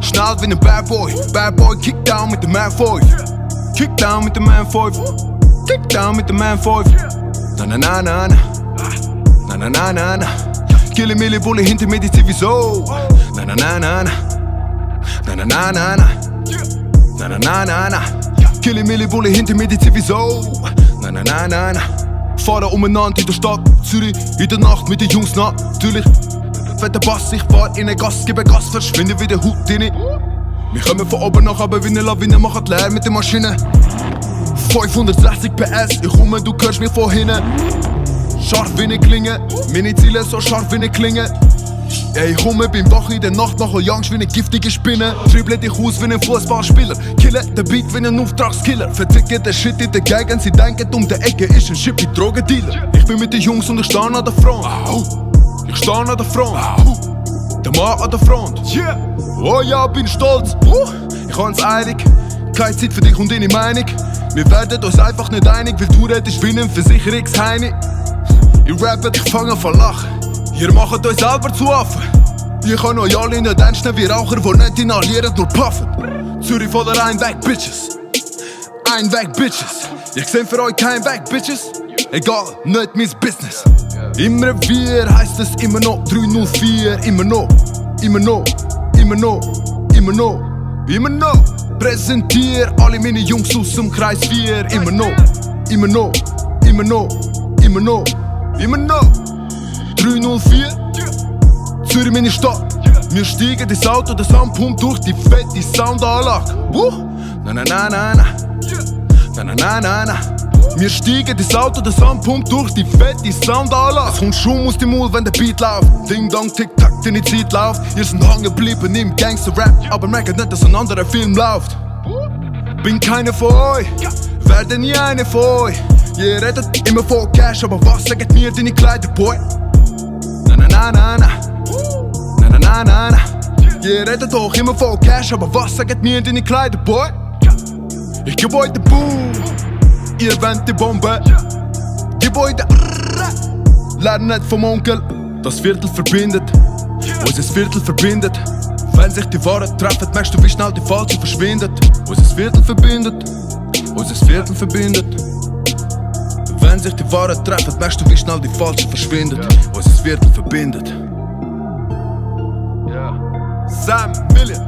schnell, schnell wie ein Bad Boy. Bad Boy, kick down mit dem Man 5. Kick down mit dem Man 5. Kick down mit dem Man 5. Na na na na na. Na na na na na. Kille Mille Bulle hinter mir, die sowieso. Na na na na na. Na na na na na. Na na na na na. Kille Mille Bulle hinter mir, die sowieso. Na na na na na. Fahren umeinander in der Stadt Zürich, in der Nacht mit den Jungs natürlich. Der Bass, ich fahr in eine Gas, gebe Gas, verschwinde wie der Hut rein. Wir kommen von oben nach aber wie eine Lawine, machen leer mit der Maschine. 560 PS, ich komme, du hörst mich von hinten. Scharf wie eine Klinge, meine Ziele so scharf wie eine Klinge. Ey, ich komme, bin wach in der Nacht, mache Angst wie eine giftige Spinne. Dribble dich aus wie ein Fußballspieler. Kille den Beat wie ein Auftragskiller. Verticke den Shit in der Gegend, sie denken, um die Ecke ist ein Shit wie Drogendealer. Ich bin mit den Jungs und ich stehe an der Front. Ich stehe an der Front. Der Mann an der Front. Oh ja, bin stolz. Ich hab's eilig. Keine Zeit für dich und deine Meinung. Wir werden uns einfach nicht einig, weil du redest wie ein Versicherungsheini. Ich rappe, ich fange von lachen. Ihr macht euch selber zu Affen. Ich kann euch alle nicht ernst wie Raucher, die nicht inhalieren, nur puffen. Zürich von der ein weg, Bitches. Ein weg, Bitches. Ich seh für euch kein weg, Bitches. Egal, nicht mein Business. Im Revier heißt es immer noch 304, immer noch, immer noch, immer noch, immer noch, immer noch. Präsentier alle meine Jungs aus dem Kreis 4, immer noch, immer noch, immer noch, immer noch, immer noch. 304, Zürich meine Stadt. Wir steigen ins Auto, der Sound durch die fette Soundanlage. Wuh! Na na na na na. Na na na na na. Wir steigen ins Auto, der Sound pumpt durch die fette Soundanlage. Es kommt Schum aus dem Mund, wenn der Beat läuft. Ding dong, tick tack, deine Zeit läuft. Ihr sind hängen geblieben im Gangster-Rap, aber merkt nicht, dass ein anderer Film läuft. Bin keiner von euch, werde nie einer von euch. Ihr redet immer von Cash, aber was sagt mir deine Kleider, Boy? Na na na na na. Na na na na na. Ihr redet doch immer von Cash, aber was sagt mir deine Kleider, Boy? Ich geb euch den Boom, ihr wendet die Bombe. Gib euch den Lern nicht vom Onkel, das Viertel verbindet. Unser Viertel verbindet. Wenn sich die Wahren treffen, merkst du, wie schnell die Falsche verschwindet. Unser Viertel verbindet. Unser Viertel verbindet. Wenn sich die Wahren treffen, merkst du, wie schnell die Falsche verschwindet. Unser Viertel verbindet. Sam Million.